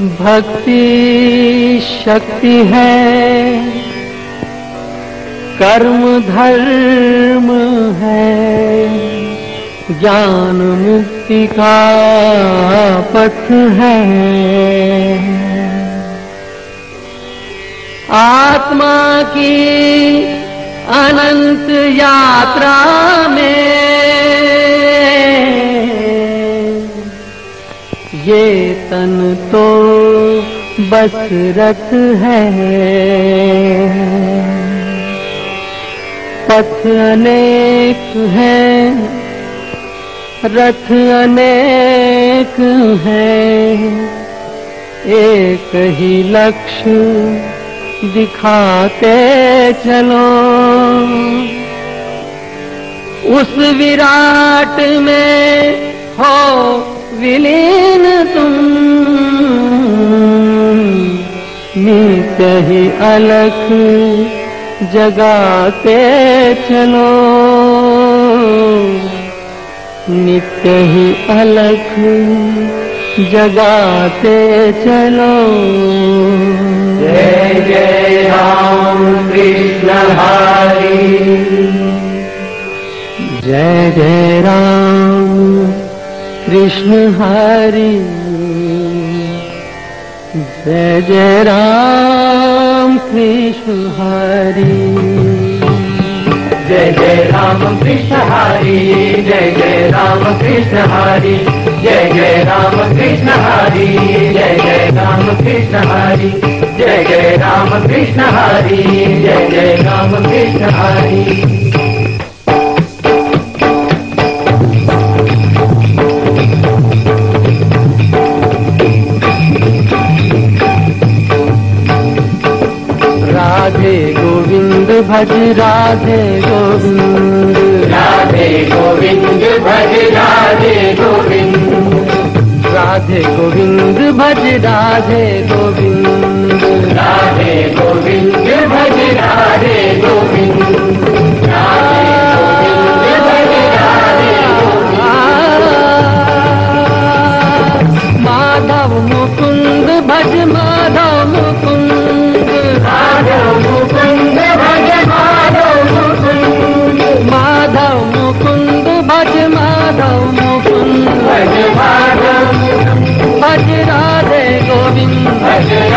भक्ति शक्ति है। कर्म, धर्म है। ज्ञान मुक्ति का पथ है। आत्मा की अनंत यात्रा में ये तन तो बस रथ है। पथ अनेक है, रथ अनेक है। एक ही लक्ष्य दिखाते चलो। उस विराट में हो विलीन तुम नित्य ही अलख जगाते चलो। नित्य ही अलख जगाते चलो। जय जय राम कृष्ण हरि। जय जय राम। कृष्ण हरि जय जय राम कृष्ण हरि जय जय राम कृष्ण हरि जय जय राम कृष्ण हरि जय जय राम कृष्ण हरि जय जय राम कृष्ण हरि जय जय राम कृष्ण हरि जय जय राम कृष्ण हरि राधे गोविंद भज राधे गोविंद। राधे गोविंद भज राधे गोविंद। राधे गोविंद भज राधे गोविंद। राधे गोविंद भज राधे I do.